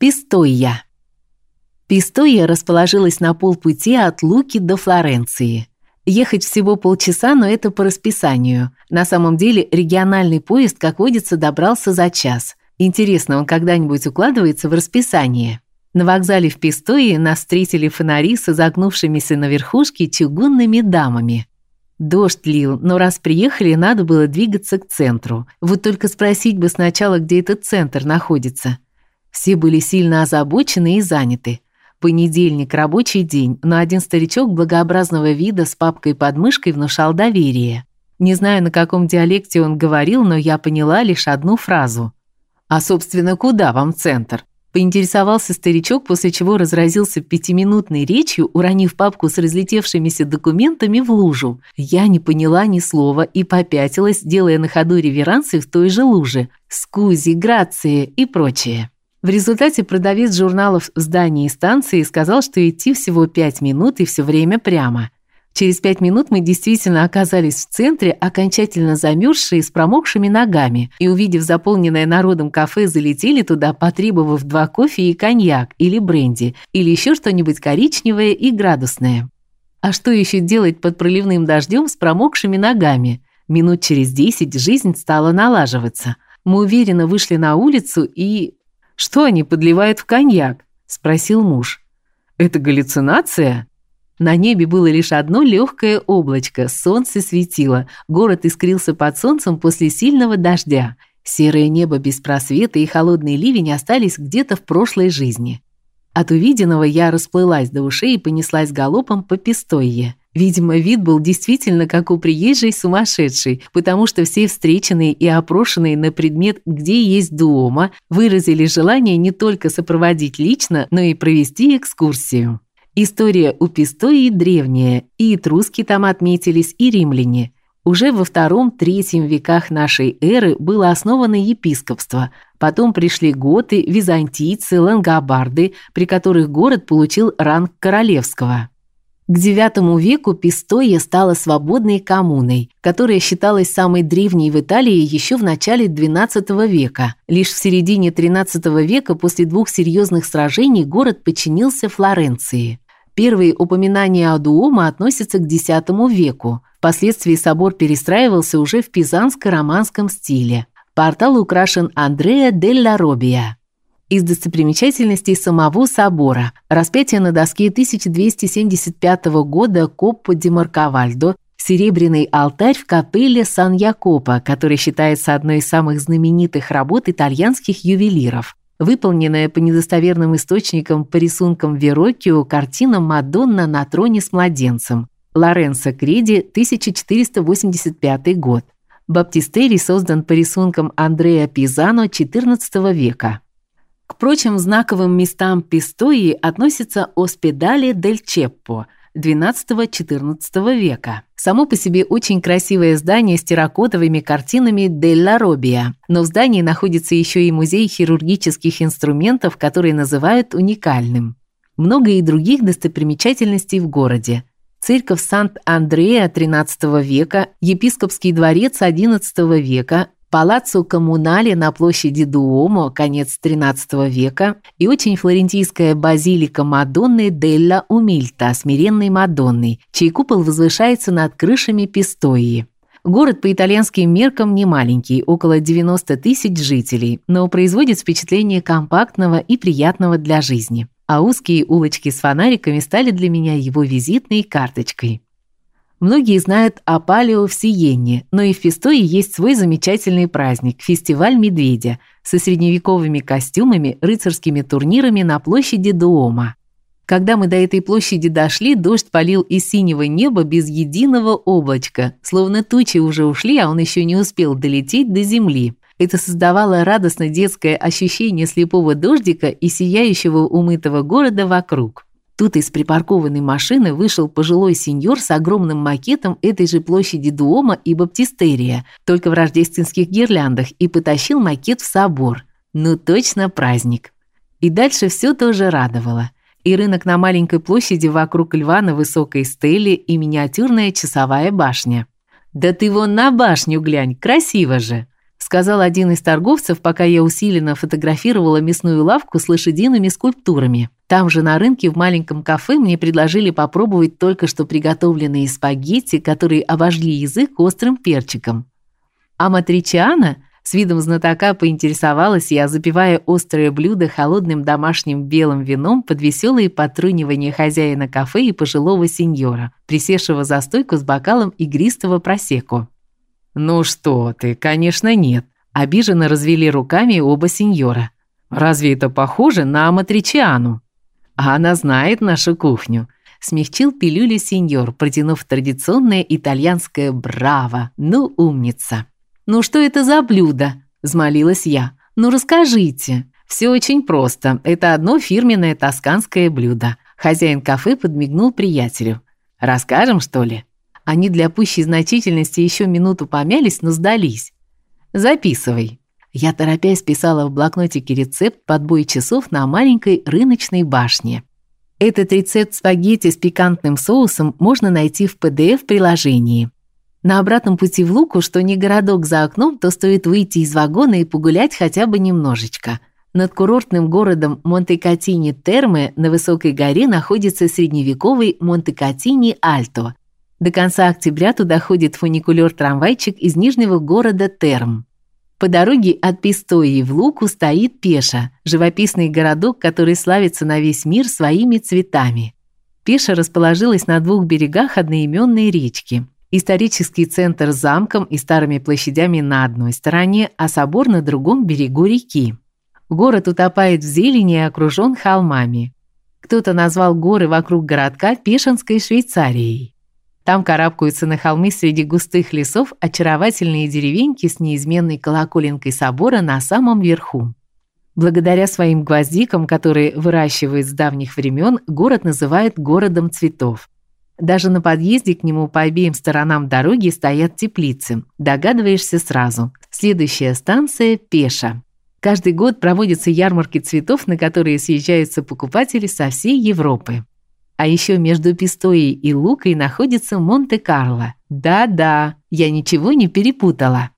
Пистойя. Пистойя расположилась на полпути от Луки до Флоренции. Ехать всего полчаса, но это по расписанию. На самом деле региональный поезд, как водится, добрался за час. Интересно, он когда-нибудь укладывается в расписание? На вокзале в Пистое нас встретили фонари с изогнувшимися на верхушке чугунными дамами. Дождь лил, но раз приехали, надо было двигаться к центру. Вот только спросить бы сначала, где этот центр находится. Все были сильно озабочены и заняты. Понедельник рабочий день, но один старичок благообразного вида с папкой под мышкой внушал доверие. Не знаю, на каком диалекте он говорил, но я поняла лишь одну фразу. А собственно, куда вам центр? Поинтересовался старичок, после чего разразился пятиминутной речью, уронив папку с разлетевшимися документами в лужу. Я не поняла ни слова и попятилась, делая на ходу реверансы в той же луже. Скузи, грации и прочее. В результате продавец журналов в здании станции сказал, что идти всего пять минут и все время прямо. Через пять минут мы действительно оказались в центре, окончательно замерзшие с промокшими ногами, и увидев заполненное народом кафе, залетели туда, потребовав два кофе и коньяк или бренди, или еще что-нибудь коричневое и градусное. А что еще делать под проливным дождем с промокшими ногами? Минут через десять жизнь стала налаживаться. Мы уверенно вышли на улицу и что они подливают в коньяк? спросил муж. Это галлюцинация? На небе было лишь одно легкое облачко, солнце светило, город искрился под солнцем после сильного дождя. Серое небо без просвета и холодный ливень остались где-то в прошлой жизни. От увиденного я расплылась до ушей и понеслась галопом по Пистойе. Видимо, вид был действительно как у приезжей сумасшедшей, потому что все встреченные и опрошенные на предмет, где есть дуома, выразили желание не только сопроводить лично, но и провести экскурсию. История у Пистои древняя, и этруски там отметились, и римляне. Уже во втором-третьем веках нашей эры было основано епископство. Потом пришли готы, византийцы, лангобарды, при которых город получил ранг королевского. К IX веку Пистоя стала свободной коммуной, которая считалась самой древней в Италии еще в начале XII века. Лишь в середине XIII века после двух серьезных сражений город подчинился Флоренции. Первые упоминания о Дуомо относятся к X веку. Впоследствии собор перестраивался уже в пизанско-романском стиле. Портал украшен Андреа делла Робия. Из достопримечательностей самого собора распятие на доске 1275 года Коппо ди Маркавальдо, серебряный алтарь в капелле Сан-Якопо, который считается одной из самых знаменитых работ итальянских ювелиров. Выполненная по недостоверным источникам по рисункам Вероккио картина Мадонна на троне с младенцем. Лоренцо Креди, 1485 год. Баптистерий создан по рисункам Андреа Пизано XIV века. К прочим знаковым местам Пистои относится Оспедале дель Чеппо XII-XIV века. Само по себе очень красивое здание с терракотовыми картинами Делла Робия, но в здании находится еще и музей хирургических инструментов, который называют уникальным. Много и других достопримечательностей в городе. Церковь Сант-Андреа XIII века, епископский дворец XI века, Палаццо Коммунале на площади Дуомо, конец XIII века, и очень флорентийская базилика Мадонны Делла Умильта, смиренной Мадонной, чей купол возвышается над крышами Пистои. Город по итальянским меркам не маленький, около 90 тысяч жителей, но производит впечатление компактного и приятного для жизни. А узкие улочки с фонариками стали для меня его визитной карточкой. Многие знают о Палео в Сиенне, но и в Пистое есть свой замечательный праздник фестиваль медведя со средневековыми костюмами, рыцарскими турнирами на площади Дуома. Когда мы до этой площади дошли, дождь полил из синего неба без единого облачка, словно тучи уже ушли, а он еще не успел долететь до земли. Это создавало радостно детское ощущение слепого дождика и сияющего умытого города вокруг. Тут из припаркованной машины вышел пожилой сеньор с огромным макетом этой же площади Дуома и Баптистерия, только в рождественских гирляндах, и потащил макет в собор. Ну точно праздник. И дальше все тоже радовало. И рынок на маленькой площади вокруг льва на высокой стеле и миниатюрная часовая башня. Да ты вон на башню глянь, красиво же сказал один из торговцев, пока я усиленно фотографировала мясную лавку с лошадиными скульптурами. Там же на рынке в маленьком кафе мне предложили попробовать только что приготовленные спагетти, которые обожгли язык острым перчиком. А матричиана с видом знатока поинтересовалась я, запивая острое блюдо холодным домашним белым вином под веселые потрунивания хозяина кафе и пожилого сеньора, присевшего за стойку с бокалом игристого просеко. «Ну что ты, конечно, нет», – обиженно развели руками оба сеньора. «Разве это похоже на матричиану?» А она знает нашу кухню. Смягчил пилюлю сеньор, протянув традиционное итальянское «браво». Ну, умница. «Ну что это за блюдо?» – взмолилась я. «Ну расскажите». «Все очень просто. Это одно фирменное тосканское блюдо». Хозяин кафе подмигнул приятелю. «Расскажем, что ли?» Они для пущей значительности еще минуту помялись, но сдались. «Записывай». Я торопясь писала в блокнотике рецепт подбоя часов на маленькой рыночной башне. Этот рецепт спагетти с пикантным соусом можно найти в PDF-приложении. На обратном пути в Луку, что не городок за окном, то стоит выйти из вагона и погулять хотя бы немножечко. Над курортным городом Монте-Катини-Терме на высокой горе находится средневековый Монте-Катини-Альто. До конца октября туда ходит фуникулер-трамвайчик из нижнего города Терм. По дороге от Пистои в Луку стоит Пеша, живописный городок, который славится на весь мир своими цветами. Пеша расположилась на двух берегах одноименной речки. Исторический центр с замком и старыми площадями на одной стороне, а собор на другом берегу реки. Город утопает в зелени и окружен холмами. Кто-то назвал горы вокруг городка Пешенской Швейцарией. Там карабкаются на холмы среди густых лесов очаровательные деревеньки с неизменной колоколенкой собора на самом верху. Благодаря своим гвоздикам, которые выращивают с давних времен, город называют городом цветов. Даже на подъезде к нему по обеим сторонам дороги стоят теплицы. Догадываешься сразу. Следующая станция Пеша. Каждый год проводятся ярмарки цветов, на которые съезжаются покупатели со всей Европы. А еще между Пистоей и Лукой находится Монте-Карло. Да-да, я ничего не перепутала.